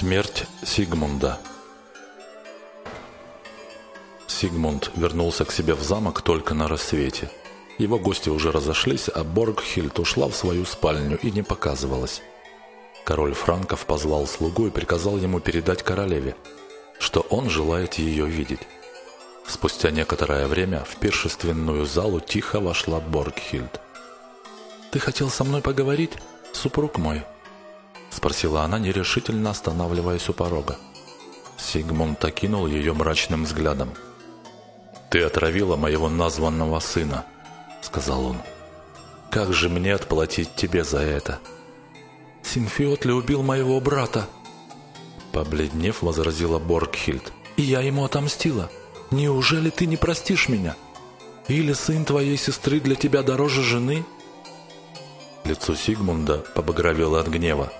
Смерть Сигмунда Сигмунд вернулся к себе в замок только на рассвете. Его гости уже разошлись, а Боргхильд ушла в свою спальню и не показывалась. Король Франков позвал слугу и приказал ему передать королеве, что он желает ее видеть. Спустя некоторое время в пиршественную залу тихо вошла Боргхильд. «Ты хотел со мной поговорить, супруг мой?» Спросила она, нерешительно останавливаясь у порога. Сигмунд окинул ее мрачным взглядом. «Ты отравила моего названного сына», — сказал он. «Как же мне отплатить тебе за это?» «Синфиотли убил моего брата», — побледнев, возразила Боргхильд. «И я ему отомстила. Неужели ты не простишь меня? Или сын твоей сестры для тебя дороже жены?» Лицо Сигмунда побагровело от гнева.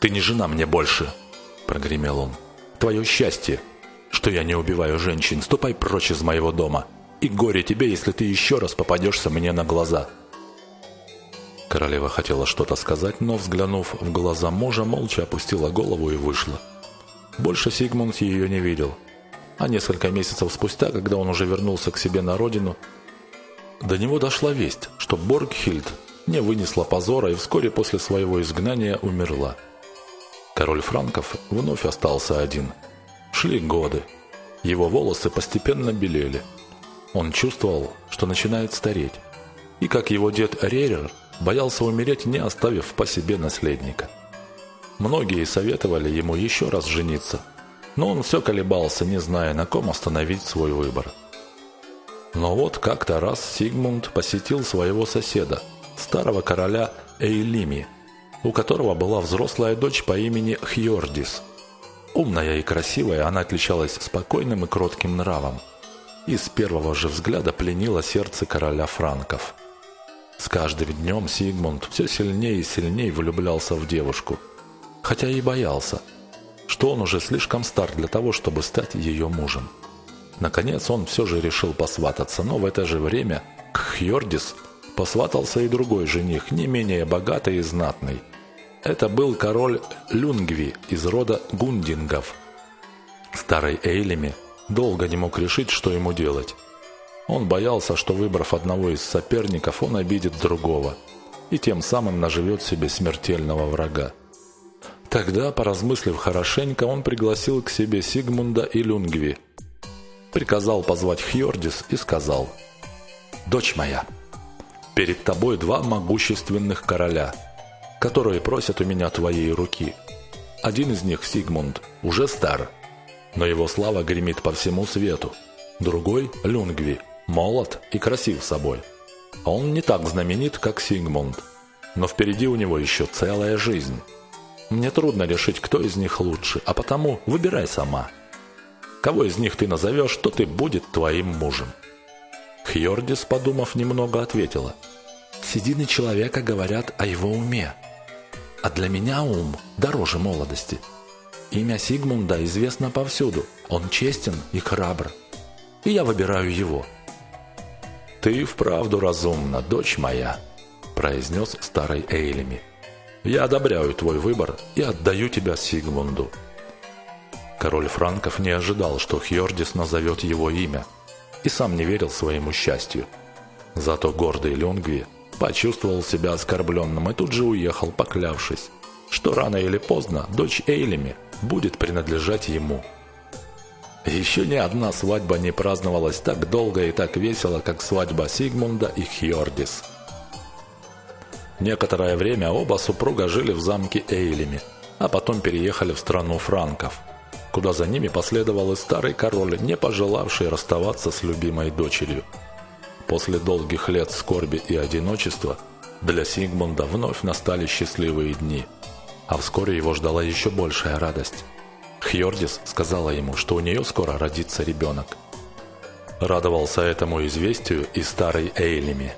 «Ты не жена мне больше!» – прогремел он. «Твое счастье, что я не убиваю женщин. Ступай прочь из моего дома. И горе тебе, если ты еще раз попадешься мне на глаза». Королева хотела что-то сказать, но, взглянув в глаза мужа, молча опустила голову и вышла. Больше Сигмунд ее не видел. А несколько месяцев спустя, когда он уже вернулся к себе на родину, до него дошла весть, что Боргхильд не вынесла позора и вскоре после своего изгнания умерла. Король Франков вновь остался один. Шли годы. Его волосы постепенно белели. Он чувствовал, что начинает стареть. И, как его дед Ререр, боялся умереть, не оставив по себе наследника. Многие советовали ему еще раз жениться, но он все колебался, не зная, на ком остановить свой выбор. Но вот как-то раз Сигмунд посетил своего соседа, старого короля Эйлими – у которого была взрослая дочь по имени Хьордис. Умная и красивая, она отличалась спокойным и кротким нравом. И с первого же взгляда пленила сердце короля франков. С каждым днем Сигмунд все сильнее и сильнее влюблялся в девушку, хотя и боялся, что он уже слишком стар для того, чтобы стать ее мужем. Наконец он все же решил посвататься, но в это же время к Хьордис посватался и другой жених, не менее богатый и знатный. Это был король Люнгви из рода Гундингов. Старый Эйлеми долго не мог решить, что ему делать. Он боялся, что выбрав одного из соперников, он обидит другого и тем самым наживет себе смертельного врага. Тогда, поразмыслив хорошенько, он пригласил к себе Сигмунда и Люнгви, приказал позвать Хьордис и сказал «Дочь моя, Перед тобой два могущественных короля, которые просят у меня твоей руки. Один из них, Сигмунд, уже стар, но его слава гремит по всему свету. Другой, Люнгви, молод и красив собой. Он не так знаменит, как Сигмунд, но впереди у него еще целая жизнь. Мне трудно решить, кто из них лучше, а потому выбирай сама. Кого из них ты назовешь, то ты будет твоим мужем. Хьордис, подумав немного, ответила. «Седины человека говорят о его уме, а для меня ум дороже молодости. Имя Сигмунда известно повсюду, он честен и храбр, и я выбираю его». «Ты вправду разумна, дочь моя», – произнес старый Эйлеми. «Я одобряю твой выбор и отдаю тебя Сигмунду». Король Франков не ожидал, что Хьордис назовет его имя – и сам не верил своему счастью. Зато гордый Люнгви почувствовал себя оскорбленным и тут же уехал, поклявшись, что рано или поздно дочь Эйлеми будет принадлежать ему. Еще ни одна свадьба не праздновалась так долго и так весело, как свадьба Сигмунда и Хьордис. Некоторое время оба супруга жили в замке Эйлеми, а потом переехали в страну франков – куда за ними последовал и старый король, не пожелавший расставаться с любимой дочерью. После долгих лет скорби и одиночества для Сигмунда вновь настали счастливые дни, а вскоре его ждала еще большая радость. Хьордис сказала ему, что у нее скоро родится ребенок. Радовался этому известию и старый Эйлими.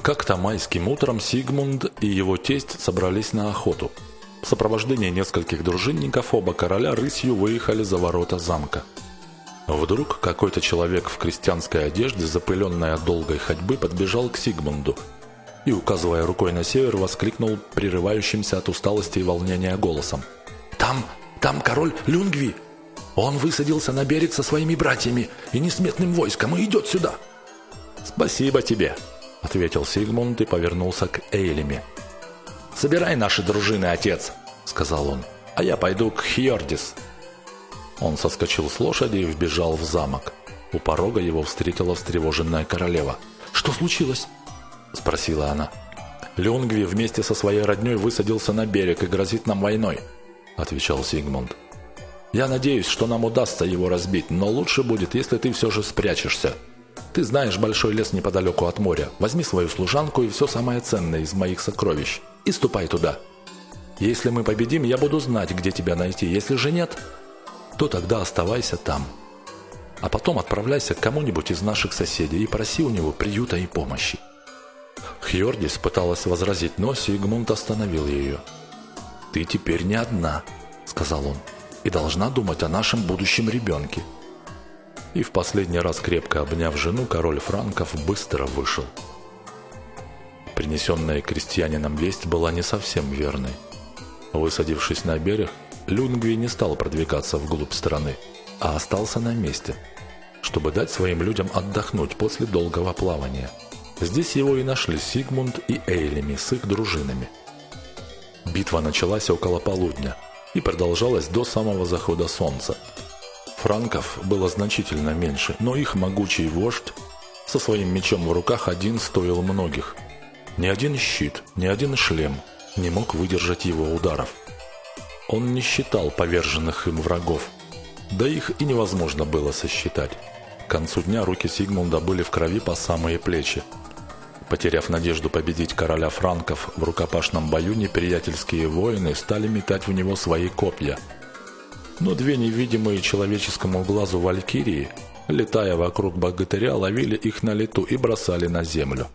Как-то майским утром Сигмунд и его тесть собрались на охоту – в сопровождении нескольких дружинников оба короля рысью выехали за ворота замка. Вдруг какой-то человек в крестьянской одежде, запыленной от долгой ходьбы, подбежал к Сигмунду и, указывая рукой на север, воскликнул прерывающимся от усталости и волнения голосом. «Там Там, король Люнгви. Он высадился на берег со своими братьями и несметным войском и идет сюда». «Спасибо тебе», — ответил Сигмунд и повернулся к Эйлеме. «Собирай наши дружины, отец», — сказал он, — «а я пойду к Хьордис». Он соскочил с лошади и вбежал в замок. У порога его встретила встревоженная королева. «Что случилось?» – спросила она. «Люнгви вместе со своей родней высадился на берег и грозит нам войной», – отвечал Сигмунд. «Я надеюсь, что нам удастся его разбить, но лучше будет, если ты все же спрячешься. Ты знаешь большой лес неподалеку от моря. Возьми свою служанку и все самое ценное из моих сокровищ и ступай туда. Если мы победим, я буду знать, где тебя найти. Если же нет, то тогда оставайся там» а потом отправляйся к кому-нибудь из наших соседей и проси у него приюта и помощи». Хьордис пыталась возразить, но Сигмунд остановил ее. «Ты теперь не одна», — сказал он, — «и должна думать о нашем будущем ребенке». И в последний раз крепко обняв жену, король Франков быстро вышел. Принесенная крестьянином весть была не совсем верной. Высадившись на берег, Люнгви не стал продвигаться вглубь страны, а остался на месте – чтобы дать своим людям отдохнуть после долгого плавания. Здесь его и нашли Сигмунд и Эйлеми с их дружинами. Битва началась около полудня и продолжалась до самого захода солнца. Франков было значительно меньше, но их могучий вождь со своим мечом в руках один стоил многих. Ни один щит, ни один шлем не мог выдержать его ударов. Он не считал поверженных им врагов, да их и невозможно было сосчитать. К концу дня руки Сигмунда были в крови по самые плечи. Потеряв надежду победить короля франков в рукопашном бою, неприятельские воины стали метать в него свои копья. Но две невидимые человеческому глазу валькирии, летая вокруг богатыря, ловили их на лету и бросали на землю.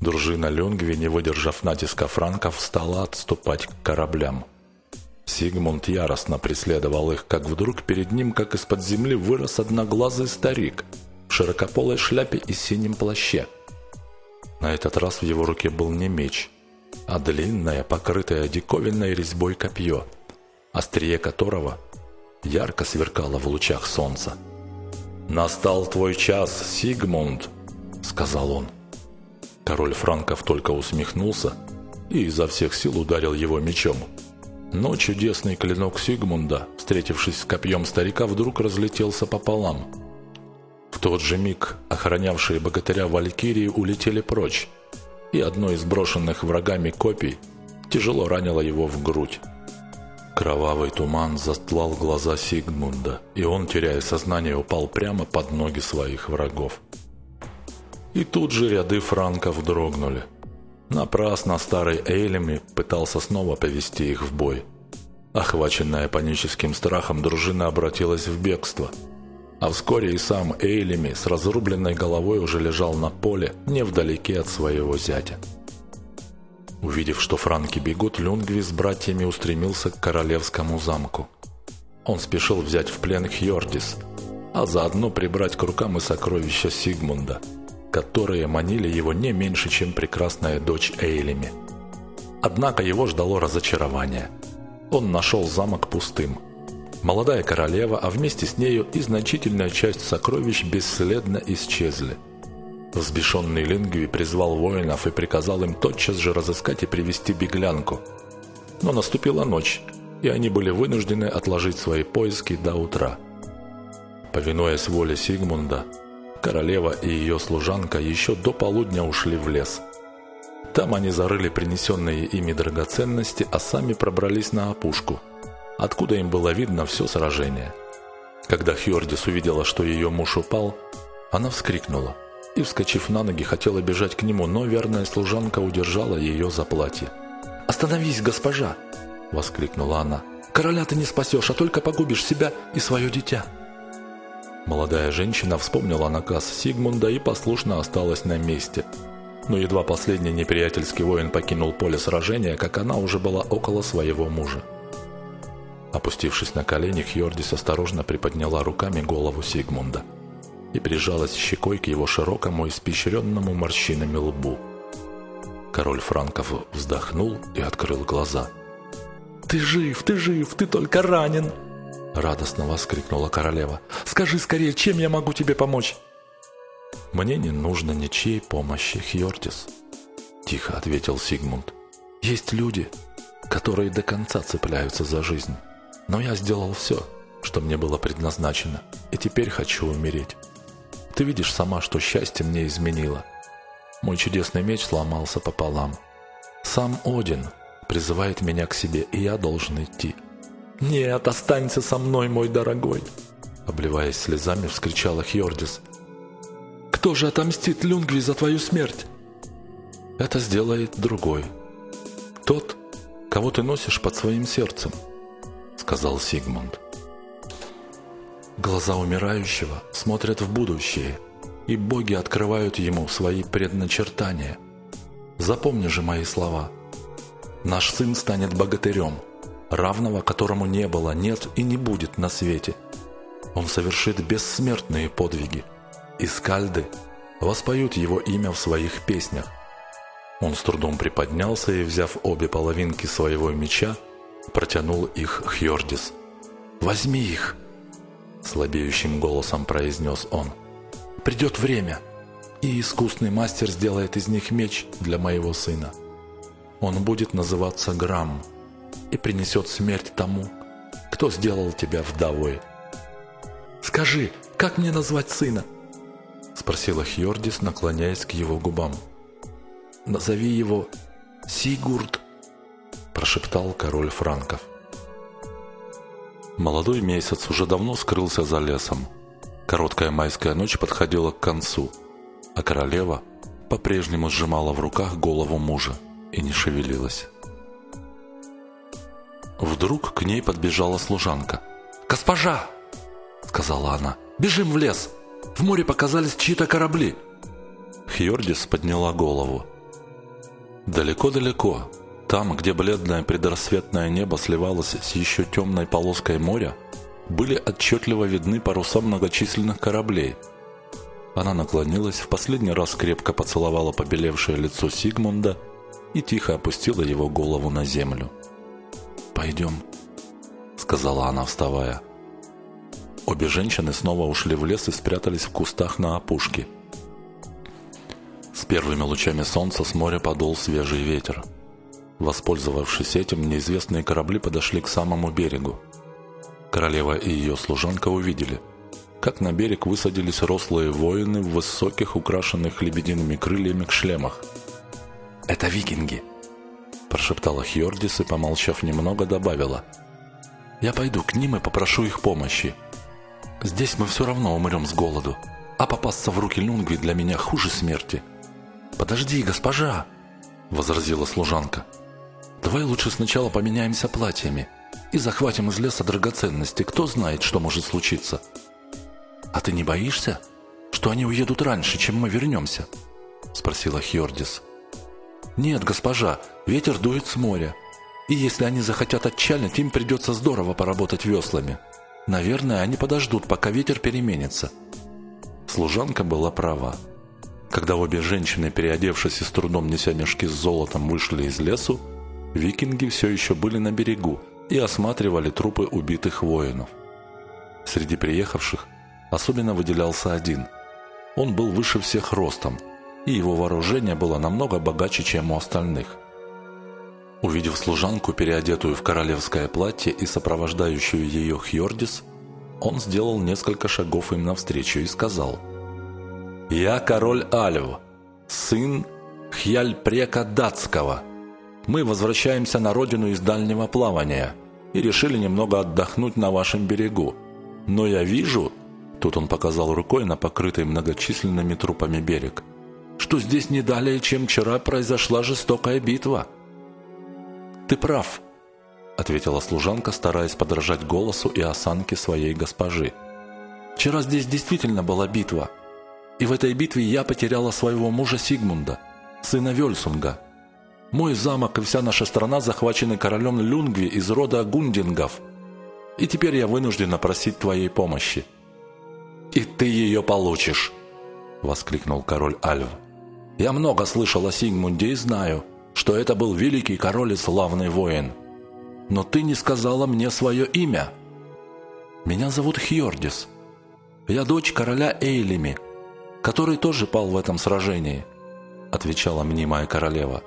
Дружина Люнгви, не выдержав натиска франков, стала отступать к кораблям. Сигмунд яростно преследовал их, как вдруг перед ним, как из-под земли, вырос одноглазый старик в широкополой шляпе и синем плаще. На этот раз в его руке был не меч, а длинное, покрытое диковинной резьбой копье, острие которого ярко сверкало в лучах солнца. «Настал твой час, Сигмунд!» — сказал он. Король Франков только усмехнулся и изо всех сил ударил его мечом. Но чудесный клинок Сигмунда, встретившись с копьем старика, вдруг разлетелся пополам. В тот же миг охранявшие богатыря Валькирии улетели прочь, и одно из брошенных врагами копий тяжело ранило его в грудь. Кровавый туман застлал глаза Сигмунда, и он, теряя сознание, упал прямо под ноги своих врагов. И тут же ряды франков дрогнули – Напрасно старый Эйлеми пытался снова повести их в бой. Охваченная паническим страхом, дружина обратилась в бегство. А вскоре и сам Эйлеми с разрубленной головой уже лежал на поле, невдалеке от своего зятя. Увидев, что франки бегут, Люнгви с братьями устремился к королевскому замку. Он спешил взять в плен Хьордис, а заодно прибрать к рукам и сокровища Сигмунда – которые манили его не меньше, чем прекрасная дочь Эйлеми. Однако его ждало разочарование. Он нашел замок пустым. Молодая королева, а вместе с нею и значительная часть сокровищ бесследно исчезли. Взбешенный Лингви призвал воинов и приказал им тотчас же разыскать и привести беглянку. Но наступила ночь, и они были вынуждены отложить свои поиски до утра. Повинуясь воле Сигмунда, Королева и ее служанка еще до полудня ушли в лес. Там они зарыли принесенные ими драгоценности, а сами пробрались на опушку, откуда им было видно все сражение. Когда Хьордис увидела, что ее муж упал, она вскрикнула и, вскочив на ноги, хотела бежать к нему, но верная служанка удержала ее за платье. «Остановись, госпожа!» – воскликнула она. «Короля ты не спасешь, а только погубишь себя и свое дитя!» Молодая женщина вспомнила наказ Сигмунда и послушно осталась на месте. Но едва последний неприятельский воин покинул поле сражения, как она уже была около своего мужа. Опустившись на колени, Хьордис осторожно приподняла руками голову Сигмунда и прижалась щекой к его широкому, испещренному морщинами лбу. Король Франков вздохнул и открыл глаза. «Ты жив, ты жив, ты только ранен!» Радостно воскликнула королева. «Скажи скорее, чем я могу тебе помочь?» «Мне не нужно ничьей помощи, Хьортис», — тихо ответил Сигмунд. «Есть люди, которые до конца цепляются за жизнь. Но я сделал все, что мне было предназначено, и теперь хочу умереть. Ты видишь сама, что счастье мне изменило. Мой чудесный меч сломался пополам. Сам Один призывает меня к себе, и я должен идти. «Нет, останься со мной, мой дорогой!» Обливаясь слезами, вскричала Хьордис. «Кто же отомстит Люнгви за твою смерть?» «Это сделает другой. Тот, кого ты носишь под своим сердцем», — сказал Сигмунд. Глаза умирающего смотрят в будущее, и боги открывают ему свои предначертания. Запомни же мои слова. Наш сын станет богатырем, равного которому не было, нет и не будет на свете. Он совершит бессмертные подвиги, и скальды воспоют его имя в своих песнях. Он с трудом приподнялся и, взяв обе половинки своего меча, протянул их Хьордис. «Возьми их!» Слабеющим голосом произнес он. «Придет время, и искусный мастер сделает из них меч для моего сына. Он будет называться Грамм и принесет смерть тому, кто сделал тебя вдовой». «Скажи, как мне назвать сына?» Спросила Хьордис, наклоняясь к его губам. «Назови его Сигурд», – прошептал король франков. Молодой месяц уже давно скрылся за лесом. Короткая майская ночь подходила к концу, а королева по-прежнему сжимала в руках голову мужа и не шевелилась. Вдруг к ней подбежала служанка. «Госпожа!» — сказала она. «Бежим в лес! В море показались чьи-то корабли!» Хьордис подняла голову. Далеко-далеко, там, где бледное предрассветное небо сливалось с еще темной полоской моря, были отчетливо видны паруса многочисленных кораблей. Она наклонилась, в последний раз крепко поцеловала побелевшее лицо Сигмунда и тихо опустила его голову на землю. «Пойдем», — сказала она, вставая. Обе женщины снова ушли в лес и спрятались в кустах на опушке — с первыми лучами солнца с моря подул свежий ветер. Воспользовавшись этим, неизвестные корабли подошли к самому берегу. Королева и ее служанка увидели, как на берег высадились рослые воины в высоких, украшенных лебедиными крыльями к шлемах. «Это викинги!» – прошептала Хьордис и, помолчав немного, добавила. «Я пойду к ним и попрошу их помощи. Здесь мы все равно умрем с голоду, а попасться в руки Люнгви для меня хуже смерти». «Подожди, госпожа!» – возразила служанка. «Давай лучше сначала поменяемся платьями и захватим из леса драгоценности. Кто знает, что может случиться?» «А ты не боишься, что они уедут раньше, чем мы вернемся?» – спросила Хьордис. «Нет, госпожа, ветер дует с моря. И если они захотят отчалить, им придется здорово поработать веслами. Наверное, они подождут, пока ветер переменится». Служанка была права. Когда обе женщины, переодевшись и с трудом неся мешки с золотом, вышли из лесу, викинги все еще были на берегу и осматривали трупы убитых воинов. Среди приехавших особенно выделялся один. Он был выше всех ростом, и его вооружение было намного богаче, чем у остальных. Увидев служанку, переодетую в королевское платье и сопровождающую ее Хьордис, он сделал несколько шагов им навстречу и сказал – «Я король Альв, сын Хьяльпрека Датского. Мы возвращаемся на родину из дальнего плавания и решили немного отдохнуть на вашем берегу. Но я вижу...» Тут он показал рукой на покрытый многочисленными трупами берег. «Что здесь не далее, чем вчера произошла жестокая битва». «Ты прав», — ответила служанка, стараясь подражать голосу и осанке своей госпожи. «Вчера здесь действительно была битва, и в этой битве я потеряла своего мужа Сигмунда, сына Вельсунга. Мой замок и вся наша страна захвачены королем Люнгви из рода Гундингов. И теперь я вынуждена просить твоей помощи». «И ты ее получишь!» — воскликнул король Альв. «Я много слышал о Сигмунде и знаю, что это был великий король и славный воин. но ты не сказала мне свое имя». «Меня зовут Хьордис. Я дочь короля Эйлими, который тоже пал в этом сражении», отвечала мнимая королева.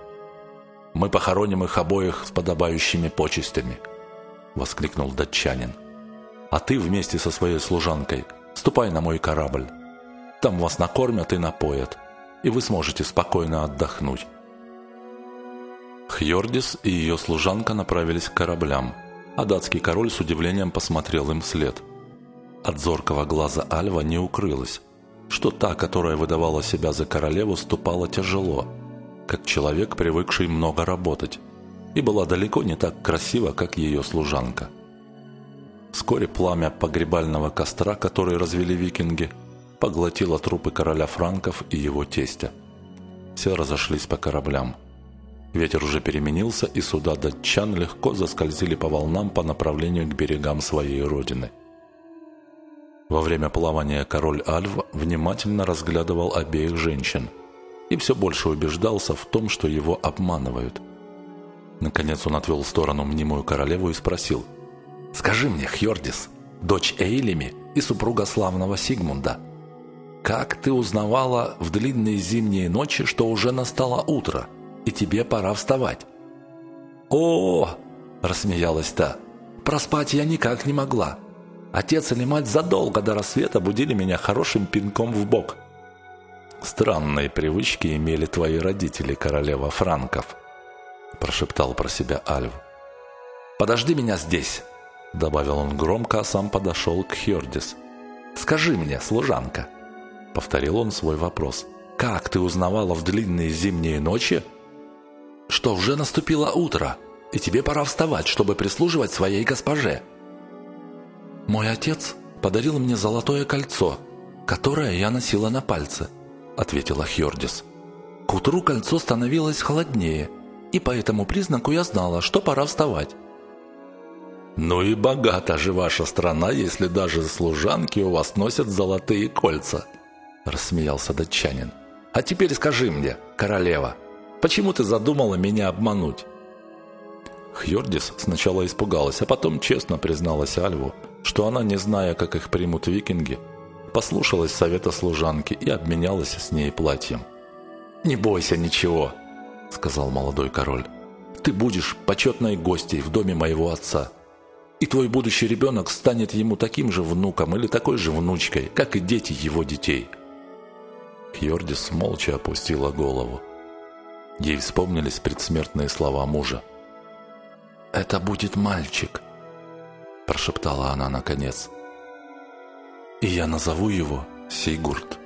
«Мы похороним их обоих с подобающими почестями», воскликнул датчанин. «А ты вместе со своей служанкой ступай на мой корабль. Там вас накормят и напоят, и вы сможете спокойно отдохнуть». Хьордис и ее служанка направились к кораблям, а датский король с удивлением посмотрел им вслед. От зоркого глаза Альва не укрылось, что та, которая выдавала себя за королеву, ступала тяжело, как человек, привыкший много работать, и была далеко не так красива, как ее служанка. Вскоре пламя погребального костра, который развели викинги, поглотило трупы короля франков и его тестя. Все разошлись по кораблям. Ветер уже переменился, и суда датчан легко заскользили по волнам по направлению к берегам своей родины. Во время плавания король Альв внимательно разглядывал обеих женщин и все больше убеждался в том, что его обманывают. Наконец он отвел в сторону мнимую королеву и спросил «Скажи мне, Хьордис, дочь Эйлими и супруга славного Сигмунда, как ты узнавала в длинные зимние ночи, что уже настало утро?» и тебе пора вставать». «О!» – рассмеялась та. «Проспать я никак не могла. Отец или мать задолго до рассвета будили меня хорошим пинком в бок». «Странные привычки имели твои родители, королева Франков», – прошептал про себя Альв. «Подожди меня здесь», – добавил он громко, а сам подошел к Хьордис. «Скажи мне, служанка», – повторил он свой вопрос, – «как ты узнавала в длинные зимние ночи, что уже наступило утро, и тебе пора вставать, чтобы прислуживать своей госпоже». «Мой отец подарил мне золотое кольцо, которое я носила на пальце», — ответила Хьордис. «К утру кольцо становилось холоднее, и по этому признаку я знала, что пора вставать». «Ну и богата же ваша страна, если даже служанки у вас носят золотые кольца», — рассмеялся датчанин. «А теперь скажи мне, королева, Почему ты задумала меня обмануть?» Хьордис сначала испугалась, а потом честно призналась Альву, что она, не зная, как их примут викинги, послушалась совета служанки и обменялась с ней платьем. «Не бойся ничего», — сказал молодой король. «Ты будешь почетной гостьей в доме моего отца, и твой будущий ребенок станет ему таким же внуком или такой же внучкой, как и дети его детей». Хьордис молча опустила голову. Ей вспомнились предсмертные слова мужа. «Это будет мальчик», – прошептала она наконец. «И я назову его Сейгурт».